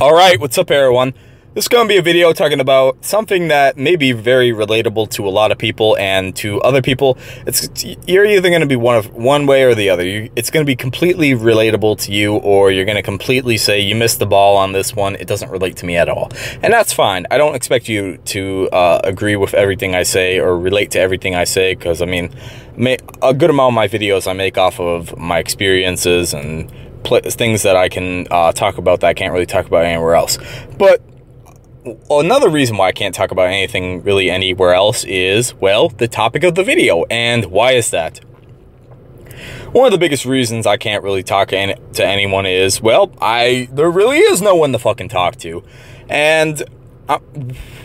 All right, what's up everyone? This is going to be a video talking about something that may be very relatable to a lot of people and to other people. It's you're either going to be one of one way or the other. You, it's going to be completely relatable to you, or you're going to completely say you missed the ball on this one. It doesn't relate to me at all, and that's fine. I don't expect you to uh, agree with everything I say or relate to everything I say, because I mean, a good amount of my videos I make off of my experiences and things that I can uh, talk about that I can't really talk about anywhere else. But another reason why I can't talk about anything really anywhere else is, well, the topic of the video. And why is that? One of the biggest reasons I can't really talk to anyone is, well, I there really is no one to fucking talk to. And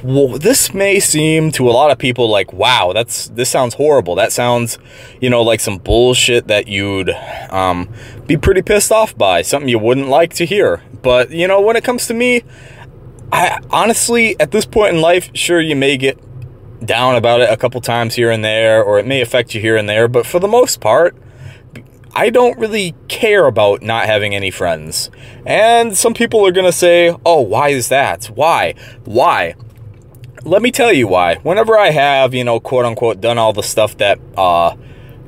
well, this may seem to a lot of people like, wow, that's this sounds horrible. That sounds, you know, like some bullshit that you'd um, be pretty pissed off by, something you wouldn't like to hear. But, you know, when it comes to me, I honestly, at this point in life, sure, you may get down about it a couple times here and there, or it may affect you here and there, but for the most part, I don't really care about not having any friends. And some people are going to say, oh, why is that? Why? Why? Let me tell you why. Whenever I have, you know, quote unquote, done all the stuff that, uh,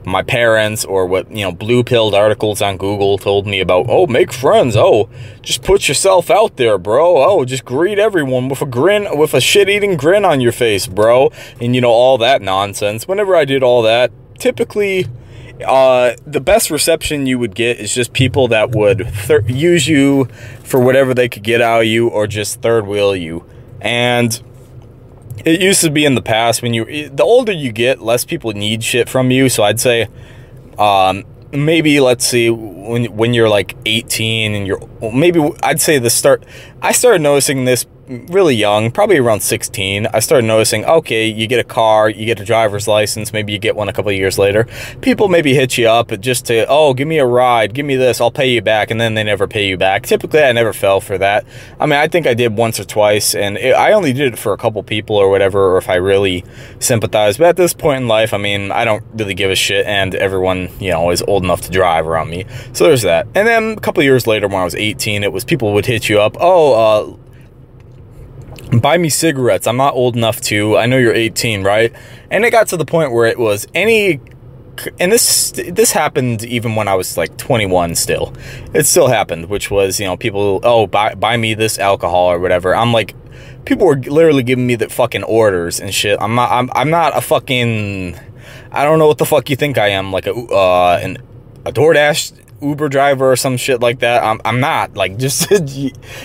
my parents or what, you know, blue-pilled articles on Google told me about, oh, make friends, oh, just put yourself out there, bro, oh, just greet everyone with a grin, with a shit-eating grin on your face, bro, and, you know, all that nonsense. Whenever I did all that, typically uh, the best reception you would get is just people that would use you for whatever they could get out of you or just third wheel you. And it used to be in the past when you, the older you get, less people need shit from you. So I'd say, um, maybe let's see when when you're like 18 and you're maybe I'd say the start I started noticing this really young, probably around 16, I started noticing, okay, you get a car, you get a driver's license, maybe you get one a couple years later. People maybe hit you up just to, oh, give me a ride, give me this, I'll pay you back, and then they never pay you back. Typically, I never fell for that. I mean, I think I did once or twice, and it, I only did it for a couple people or whatever, or if I really sympathize. But at this point in life, I mean, I don't really give a shit, and everyone, you know, is old enough to drive around me. So there's that. And then a couple years later, when I was 18, it was people would hit you up, oh, uh, buy me cigarettes. I'm not old enough to. I know you're 18, right? And it got to the point where it was any and this this happened even when I was like 21 still. It still happened, which was, you know, people, oh, buy, buy me this alcohol or whatever. I'm like, people were literally giving me the fucking orders and shit. I'm not, I'm, I'm not a fucking, I don't know what the fuck you think I am, like a, uh, an, a DoorDash Uber driver or some shit like that. I'm, I'm not. Like, just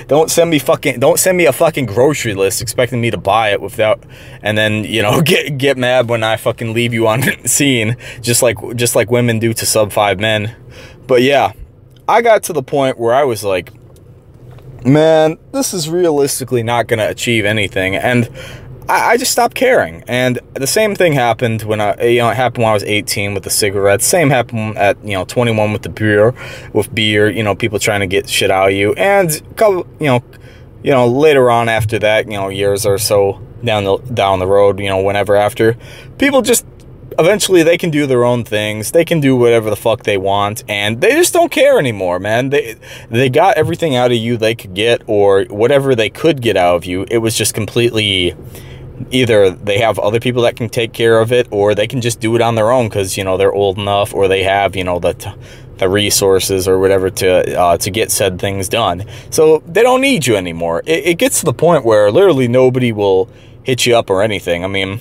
don't send me fucking, don't send me a fucking grocery list expecting me to buy it without, and then, you know, get, get mad when I fucking leave you on seen, just like, just like women do to sub five men. But yeah, I got to the point where I was like, man, this is realistically not to achieve anything. And I, I, just stopped caring. And the same thing happened when I, you know, it happened when I was 18 with the cigarettes. Same happened at, you know, 21 with the beer, with beer, you know, people trying to get shit out of you. And, couple, you know, you know, later on after that, you know, years or so down the, down the road, you know, whenever after, people just, eventually they can do their own things. They can do whatever the fuck they want. And they just don't care anymore, man. They, they got everything out of you they could get or whatever they could get out of you. It was just completely either they have other people that can take care of it or they can just do it on their own because you know they're old enough or they have you know the the resources or whatever to uh, to get said things done. So they don't need you anymore. It, it gets to the point where literally nobody will hit you up or anything. I mean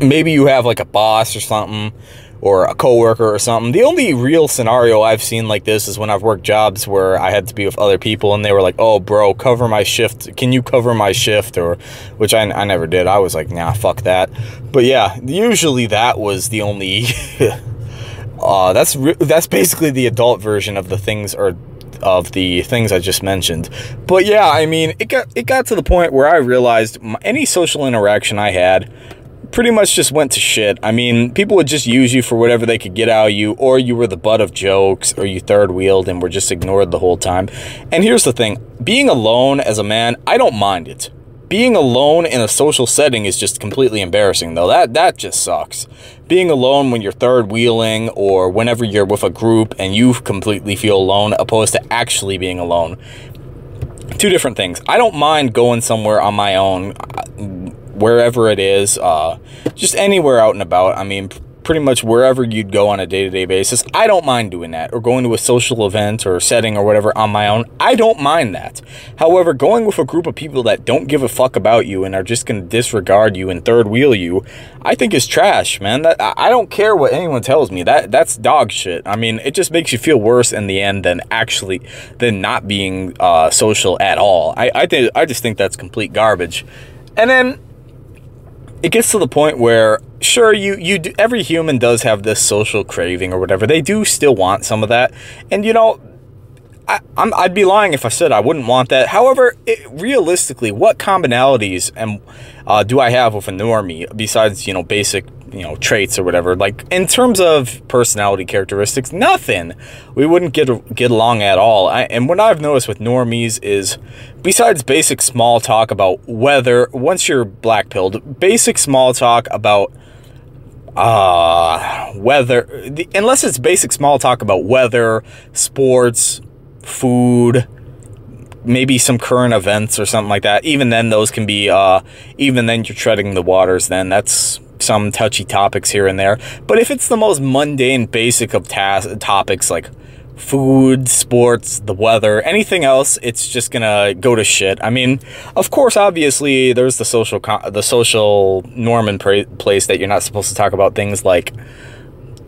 maybe you have like a boss or something or a coworker or something. The only real scenario I've seen like this is when I've worked jobs where I had to be with other people and they were like, oh, bro, cover my shift. Can you cover my shift? Or, which I, I never did. I was like, nah, fuck that. But yeah, usually that was the only, uh, that's, that's basically the adult version of the things or of the things I just mentioned. But yeah, I mean, it got, it got to the point where I realized any social interaction I had pretty much just went to shit. I mean, people would just use you for whatever they could get out of you, or you were the butt of jokes, or you third wheeled and were just ignored the whole time. And here's the thing, being alone as a man, I don't mind it. Being alone in a social setting is just completely embarrassing, though. That that just sucks. Being alone when you're third wheeling or whenever you're with a group and you completely feel alone, opposed to actually being alone. two different things. I don't mind going somewhere on my own, wherever it is, uh, just anywhere out and about. I mean, pretty much wherever you'd go on a day-to-day -day basis. I don't mind doing that or going to a social event or setting or whatever on my own. I don't mind that. However, going with a group of people that don't give a fuck about you and are just going to disregard you and third wheel you, I think is trash, man. That I don't care what anyone tells me. That that's dog shit. I mean, it just makes you feel worse in the end than actually than not being uh, social at all. I I think I just think that's complete garbage. And then it gets to the point where sure you you do, every human does have this social craving or whatever they do still want some of that and you know I, am I'd be lying if I said I wouldn't want that. However, it, realistically, what commonalities and uh, do I have with a normie besides you know basic you know traits or whatever? Like in terms of personality characteristics, nothing. We wouldn't get get along at all. I, and what I've noticed with normies is, besides basic small talk about weather, once you're black pilled, basic small talk about uh, weather, the, unless it's basic small talk about weather, sports, food, maybe some current events or something like that. Even then, those can be, uh, even then you're treading the waters then. That's some touchy topics here and there. But if it's the most mundane, basic of topics like food, sports, the weather, anything else, it's just gonna go to shit. I mean, of course, obviously, there's the social the social norm and place that you're not supposed to talk about things like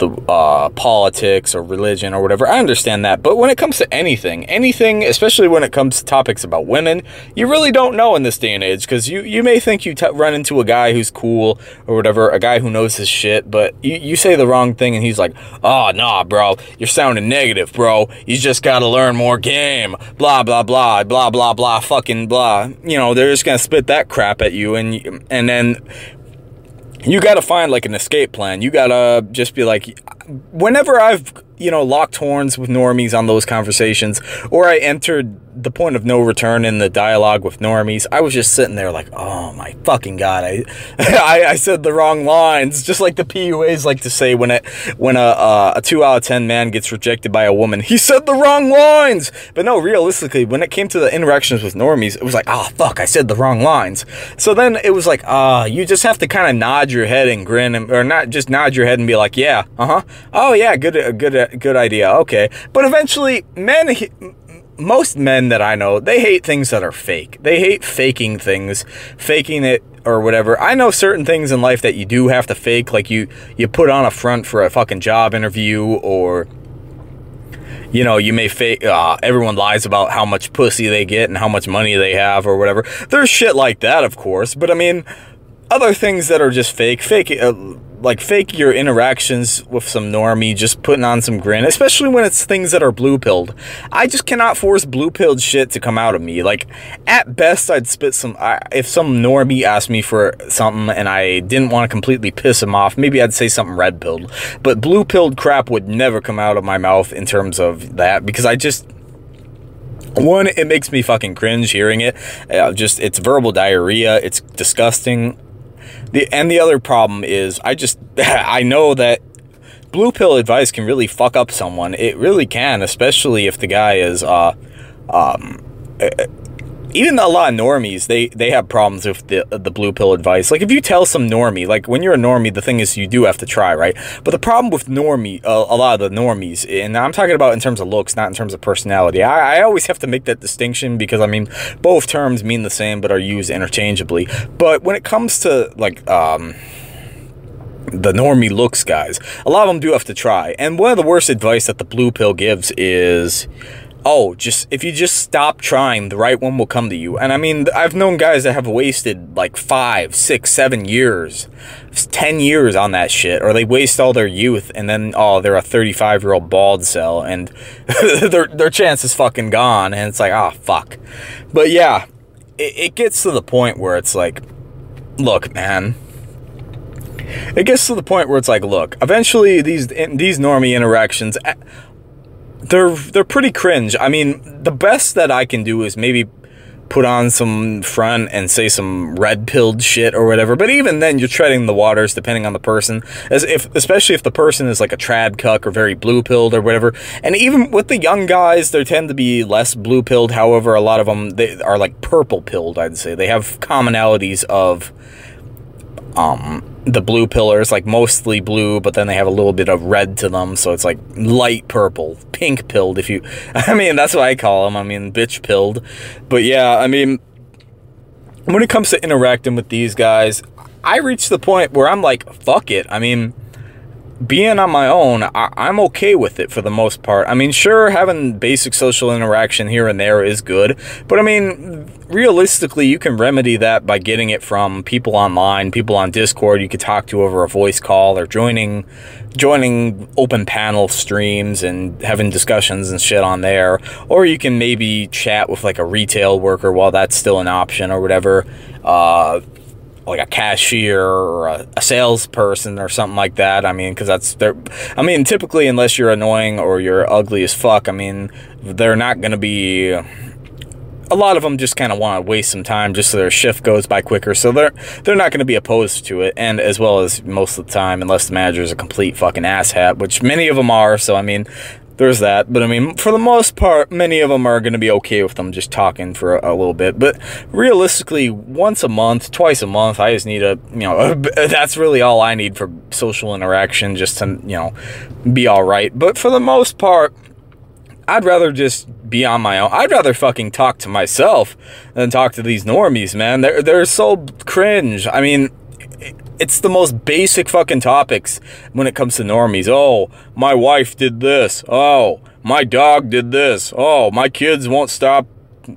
the uh, politics or religion or whatever. I understand that. But when it comes to anything, anything, especially when it comes to topics about women, you really don't know in this day and age because you, you may think you run into a guy who's cool or whatever, a guy who knows his shit, but you, you say the wrong thing and he's like, oh, nah, bro, you're sounding negative, bro. You just got to learn more game. Blah, blah, blah, blah, blah, blah, fucking blah. You know, they're just going to spit that crap at you. And, and then you got to find like an escape plan. You got to just be like, whenever I've, you know, locked horns with normies on those conversations, or I entered the point of no return in the dialogue with normies, I was just sitting there like, oh my fucking god, I, I, I said the wrong lines, just like the PUAs like to say when it when a uh, a two out of ten man gets rejected by a woman, he said the wrong lines. But no, realistically, when it came to the interactions with normies, it was like, oh fuck, I said the wrong lines. So then it was like, ah, uh, you just have to kind of nod your head and grin, and, or not just nod your head and be like, yeah, uh huh, oh yeah, good, good, good idea, okay. But eventually, men most men that I know, they hate things that are fake. They hate faking things, faking it or whatever. I know certain things in life that you do have to fake, like you you put on a front for a fucking job interview or you know, you may fake, uh, everyone lies about how much pussy they get and how much money they have or whatever. There's shit like that, of course, but I mean, other things that are just fake, fake, uh, like fake your interactions with some normie, just putting on some grin, especially when it's things that are blue-pilled. I just cannot force blue-pilled shit to come out of me. Like, at best, I'd spit some, I, if some normie asked me for something and I didn't want to completely piss him off, maybe I'd say something red-pilled. But blue-pilled crap would never come out of my mouth in terms of that, because I just... One, it makes me fucking cringe hearing it. Uh, just, it's verbal diarrhea. It's disgusting. The and the other problem is I just I know that blue pill advice can really fuck up someone. It really can, especially if the guy is uh um even a lot of normies, they, they have problems with the, the blue pill advice. Like, if you tell some normie, like, when you're a normie, the thing is you do have to try, right? But the problem with normie, uh, a lot of the normies, and I'm talking about in terms of looks, not in terms of personality. I, I always have to make that distinction because, I mean, both terms mean the same but are used interchangeably. But when it comes to, like, um the normie looks guys. A lot of them do have to try. And one of the worst advice that the blue pill gives is oh, just if you just stop trying, the right one will come to you. And I mean, I've known guys that have wasted like five, six, seven years, 10 years on that shit, or they waste all their youth and then, oh, they're a 35 year old bald cell and their, their chance is fucking gone. And it's like, oh, fuck. But yeah, it, it gets to the point where it's like, look, man, it gets to the point where it's like, look, eventually these these normie interactions, eh, they're they're pretty cringe. I mean, the best that I can do is maybe put on some front and say some red pilled shit or whatever. But even then, you're treading the waters depending on the person, as if especially if the person is like a trad cuck or very blue pilled or whatever. And even with the young guys, they tend to be less blue pilled. However, a lot of them they are like purple pilled. I'd say they have commonalities of um the blue pillars like mostly blue but then they have a little bit of red to them so it's like light purple pink pilled if you i mean that's what i call them i mean bitch pilled. But yeah i mean when it comes to interacting with these guys i reached the point where i'm like fuck it i mean being on my own, I, am okay with it for the most part. I mean, sure, having basic social interaction here and there is good, but I mean, realistically, you can remedy that by getting it from people online, people on Discord you could talk to over a voice call or joining joining open panel streams and having discussions and shit on there. Or you can maybe chat with like a retail worker while that's still an option or whatever. Uh, like a cashier or a, a salesperson or something like that. I mean, because that's they're. I mean, typically, unless you're annoying or you're ugly as fuck, I mean, they're not going to be. A lot of them just kind of want to waste some time just so their shift goes by quicker. So they're they're not going to be opposed to it, and as well as most of the time, unless the manager is a complete fucking asshat, which many of them are. So I mean, there's that. But I mean, for the most part, many of them are going to be okay with them just talking for a, a, little bit. But realistically, once a month, twice a month, I just need a, you know, that's really all I need for social interaction just to, you know, be all right. But for the most part, I'd rather just be on my own. I'd rather fucking talk to myself than talk to these normies, man. They're, they're so cringe. I mean, it's the most basic fucking topics when it comes to normies. Oh, my wife did this. Oh, my dog did this. Oh, my kids won't stop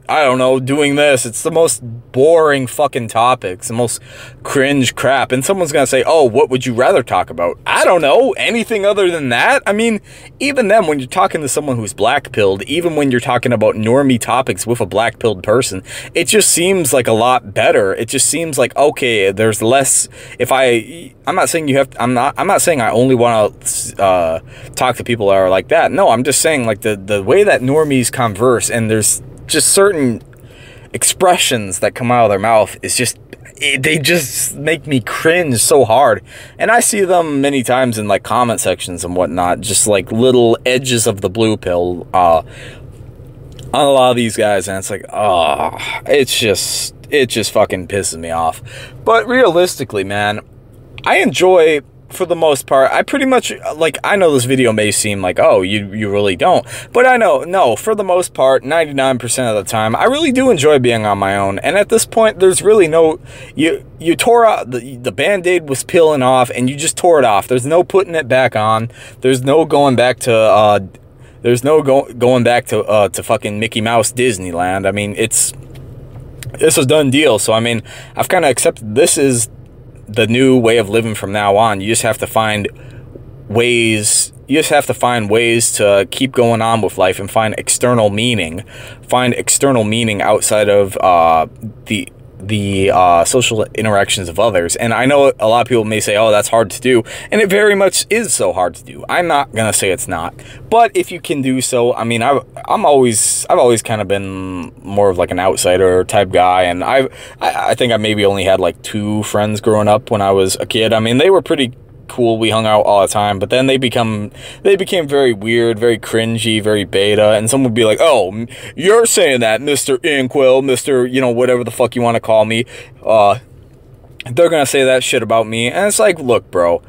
I don't know, doing this. It's the most boring fucking topics, the most cringe crap. And someone's going to say, oh, what would you rather talk about? I don't know, anything other than that. I mean, even then, when you're talking to someone who's black pilled, even when you're talking about normie topics with a black pilled person, it just seems like a lot better. It just seems like, okay, there's less, if I, I'm not saying you have, I'm not, I'm not saying I only want to uh, talk to people that are like that. No, I'm just saying like the, the way that normies converse and there's, just certain expressions that come out of their mouth is just they just make me cringe so hard. And i see them many times in like comment sections and whatnot just like little edges of the blue pill uh on a lot of these guys and it's like oh it's just it just fucking pisses me off. But realistically man i enjoy for the most part, I pretty much, like, I know this video may seem like, oh, you, you really don't. But I know, no, for the most part, 99% of the time, I really do enjoy being on my own. And at this point, there's really no, you, you tore out, the, the band-aid was peeling off, and you just tore it off. There's no putting it back on. There's no going back to, uh, there's no go, going back to, uh, to fucking Mickey Mouse Disneyland. I mean, it's, this is done deal. So, I mean, I've kind of accepted this is the new way of living from now on. You just have to find ways you just have to find ways to keep going on with life and find external meaning find external meaning outside of uh, the the uh, social interactions of others. And I know a lot of people may say, oh, that's hard to do. And it very much is so hard to do. I'm not going to say it's not. But if you can do so, I mean, I, I'm always, I've always kind of been more of like an outsider type guy. And I, I think I maybe only had like two friends growing up when I was a kid. I mean, they were pretty cool. We hung out all the time, but then they become they became very weird, very cringy, very beta, and someone would be like, "Oh, you're saying that, Mister Incel, Mister, you know, whatever the fuck you want to call me." Uh, they're gonna say that shit about me, and it's like, look, bro.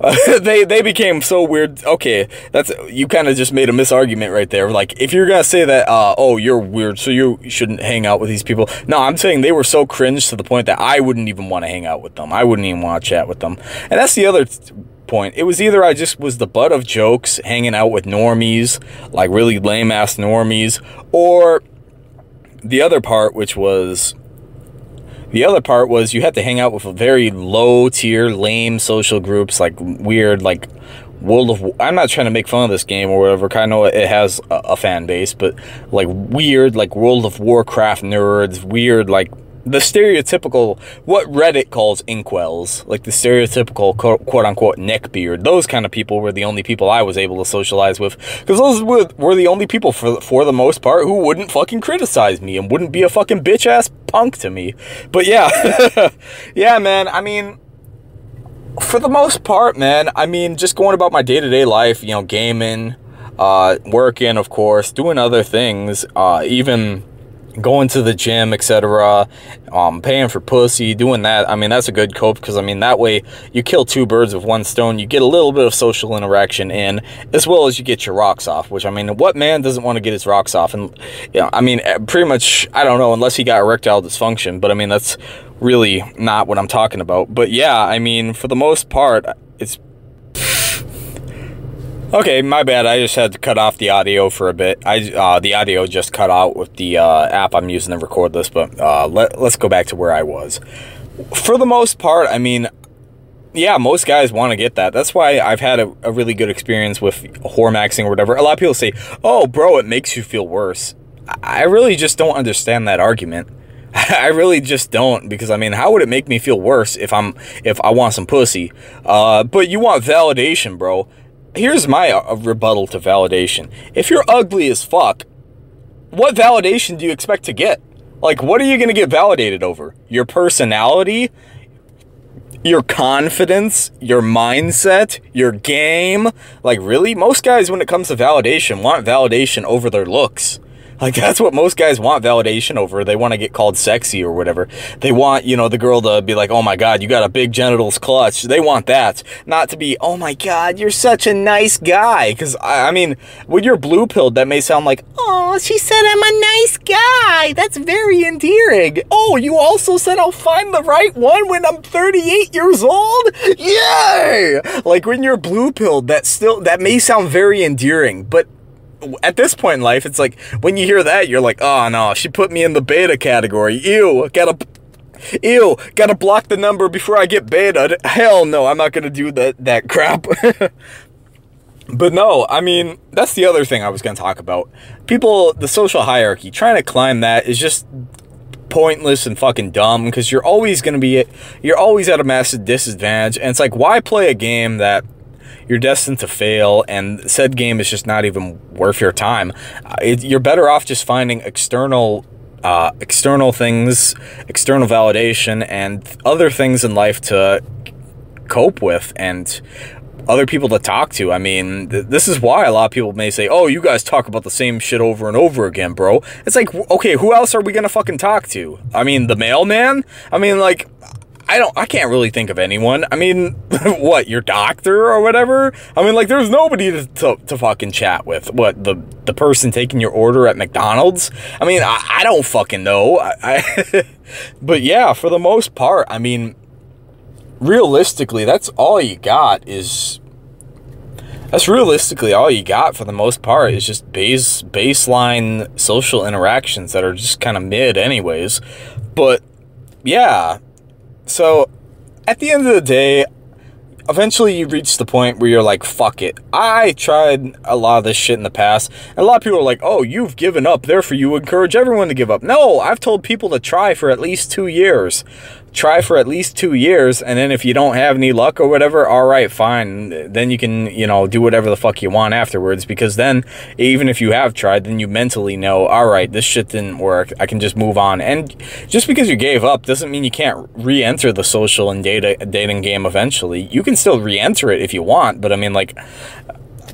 They they became so weird. Okay, that's you kind of just made a misargument right there. Like if you're gonna say that, uh, oh, you're weird, so you shouldn't hang out with these people. No, I'm saying they were so cringe to the point that I wouldn't even want to hang out with them. I wouldn't even want to chat with them. And that's the other point. It was either I just was the butt of jokes, hanging out with normies, like really lame ass normies, or the other part, which was the other part was you had to hang out with very low tier, lame social groups, like weird, like World of. I'm not trying to make fun of this game or whatever. I know it has a, a fan base, but like weird, like World of Warcraft nerds, weird, like the stereotypical, what Reddit calls incels, like the stereotypical quote unquote neckbeard, those kind of people were the only people I was able to socialize with. Because those were, were the only people, for, for the most part, who wouldn't fucking criticize me and wouldn't be a fucking bitch ass punk to me. But yeah, yeah, man, I mean, for the most part, man, I mean, just going about my day to day life, you know, gaming, uh, working, of course, doing other things, uh, even going to the gym, etc., um, paying for pussy, doing that. I mean, that's a good cope because, I mean, that way you kill two birds with one stone. You get a little bit of social interaction in, as well as you get your rocks off, which, I mean, what man doesn't want to get his rocks off? And, you know, I mean, eh, pretty much, I don't know, unless he got erectile dysfunction, but, I mean, that's really not what I'm talking about. But, yeah, I mean, for the most part, it's Okay, my bad. I just had to cut off the audio for a bit. I uh, The audio just cut out with the uh, app I'm using to record this, but uh, let, let's go back to where I was. For the most part, I mean, yeah, most guys want to get that. That's why I've had a, a really good experience with whoremaxing or whatever. A lot of people say, oh, bro, it makes you feel worse. I really just don't understand that argument. I really just don't because I mean, how would it make me feel worse if I'm if I want some pussy? Uh, but you want validation, bro here's my uh, rebuttal to validation. If you're ugly as fuck, what validation do you expect to get? Like, what are you going to get validated over? Your personality? Your confidence? Your mindset? Your game? Like, really? Most guys, when it comes to validation, want validation over their looks. Like, that's what most guys want validation over. They want to get called sexy or whatever. They want, you know, the girl to be like, oh my God, you got a big genitals clutch. They want that. Not to be, oh my God, you're such a nice guy. Because, I mean, when you're blue pilled, that may sound like, oh, she said I'm a nice guy. That's very endearing. Oh, you also said I'll find the right one when I'm 38 years old? Yay! Like, when you're blue pilled, that still, that may sound very endearing, but at this point in life, it's like, when you hear that, you're like, oh no, she put me in the beta category. Ew, gotta, ew, gotta block the number before I get beta. Hell no, I'm not gonna do that, that crap. but no, I mean, that's the other thing I was gonna talk about. People, the social hierarchy, trying to climb that is just pointless and fucking dumb because you're always going to be, you're always at a massive disadvantage. And it's like, why play a game that you're destined to fail, and said game is just not even worth your time. Uh, it, you're better off just finding external uh, external things, external validation, and other things in life to cope with and other people to talk to. I mean, th this is why a lot of people may say, oh, you guys talk about the same shit over and over again, bro. It's like, okay, who else are we going to fucking talk to? I mean, the mailman? I mean, like, I don't, I can't really think of anyone. I mean, what, your doctor or whatever? I mean, like, there's nobody to, to, to, fucking chat with. What, the, the person taking your order at McDonald's? I mean, I, I don't fucking know. I, I but yeah, for the most part, I mean, realistically, that's all you got is, that's realistically all you got for the most part is just base, baseline social interactions that are just kind of mid anyways. But yeah, so, at the end of the day, eventually you reach the point where you're like, fuck it. I tried a lot of this shit in the past, and a lot of people are like, oh, you've given up, therefore you encourage everyone to give up. No, I've told people to try for at least two years try for at least two years, and then if you don't have any luck or whatever, all right, fine. Then you can, you know, do whatever the fuck you want afterwards, because then, even if you have tried, then you mentally know, all right, this shit didn't work, I can just move on. And just because you gave up doesn't mean you can't re-enter the social and data dating game eventually. You can still re-enter it if you want, but I mean, like,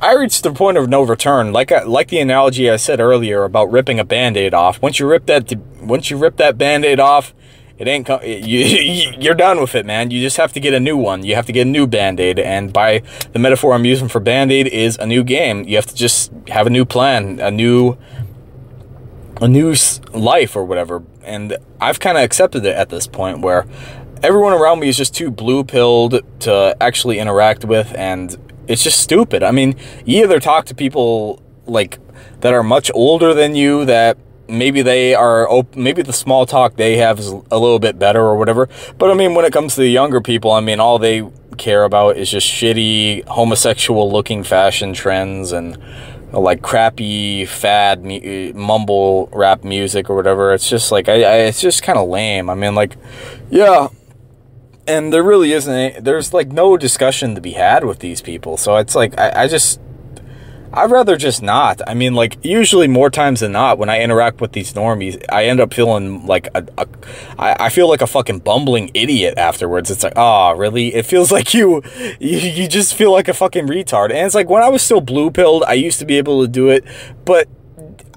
I reached the point of no return. Like like the analogy I said earlier about ripping a band-aid off. Once you rip that once you rip that band-aid off, it ain't you you're done with it man. You just have to get a new one. You have to get a new band-aid and by the metaphor i'm using for band-aid is a new game. You have to just have a new plan a new a new life or whatever. And i've kind of accepted it at this point where everyone around me is just too blue-pilled to actually interact with and it's just stupid. I mean you either talk to people like that are much older than you that maybe they are maybe the small talk they have is a little bit better or whatever but i mean when it comes to the younger people i mean all they care about is just shitty homosexual looking fashion trends and like crappy fad mumble rap music or whatever. It's just like I, I it's just kind of lame. I mean, like, yeah, and there really isn't. Any, there's like no discussion to be had with these people. So it's like I, I just I'd rather just not. I mean, like, usually more times than not, when I interact with these normies, I end up feeling like a, a I, I feel like a fucking bumbling idiot afterwards. It's like, oh, really? It feels like you, you, you just feel like a fucking retard. And it's like, when I was still blue-pilled, I used to be able to do it, but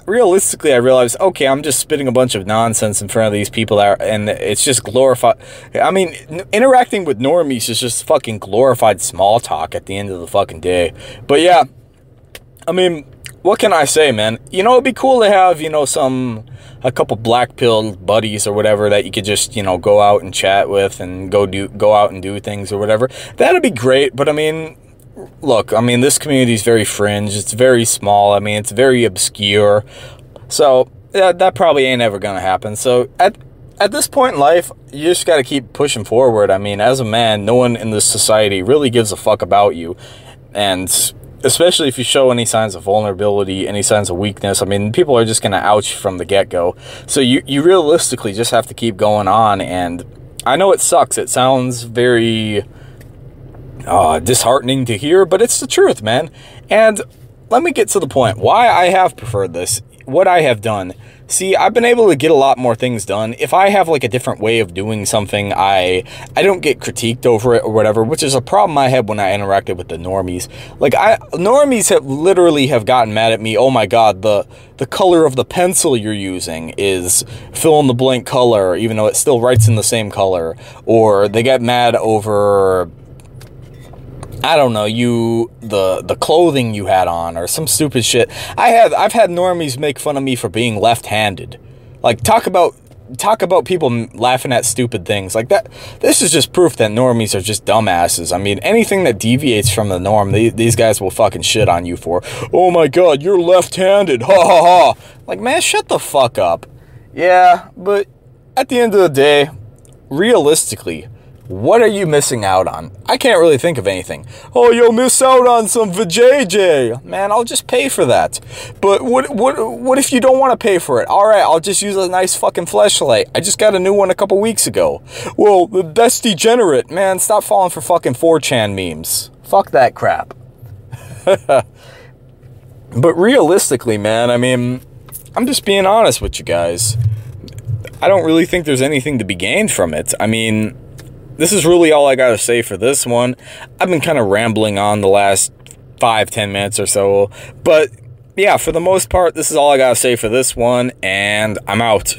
realistically, I realized, okay, I'm just spitting a bunch of nonsense in front of these people, are, and it's just glorified. I mean, interacting with normies is just fucking glorified small talk at the end of the fucking day. But yeah, I mean, what can I say, man? You know, it'd be cool to have, you know, some, a couple black pill buddies or whatever that you could just, you know, go out and chat with and go do, go out and do things or whatever. That'd be great. But I mean, look, I mean, this community is very fringe. It's very small. I mean, it's very obscure. So that probably ain't ever going to happen. So at, at this point in life, you just got to keep pushing forward. I mean, as a man, no one in this society really gives a fuck about you. And especially if you show any signs of vulnerability, any signs of weakness. I mean, people are just going to ouch from the get-go. So you, you realistically just have to keep going on. And I know it sucks. It sounds very uh, disheartening to hear, but it's the truth, man. And let me get to the point. Why I have preferred this, what I have done See, I've been able to get a lot more things done. If I have like a different way of doing something, I I don't get critiqued over it or whatever, which is a problem I had when I interacted with the normies. Like I normies have literally have gotten mad at me. Oh my god, the the color of the pencil you're using is fill in the blank color, even though it still writes in the same color. Or they get mad over I don't know, you the the clothing you had on or some stupid shit. I have I've had normies make fun of me for being left-handed. Like talk about talk about people laughing at stupid things like that. This is just proof that normies are just dumbasses. I mean, anything that deviates from the norm, they, these guys will fucking shit on you for. Oh my god, you're left-handed. Ha ha ha. Like, man, shut the fuck up. Yeah, but at the end of the day, realistically, what are you missing out on? I can't really think of anything. Oh, you'll miss out on some vajayjay. Man, I'll just pay for that. But what what what if you don't want to pay for it? All right, I'll just use a nice fucking flashlight. I just got a new one a couple weeks ago. Well, that's degenerate. Man, stop falling for fucking 4chan memes. Fuck that crap. but realistically, man, I mean, I'm just being honest with you guys. I don't really think there's anything to be gained from it. I mean, this is really all I got to say for this one. I've been kind of rambling on the last five, ten minutes or so. But yeah, for the most part, this is all I got to say for this one, and I'm out.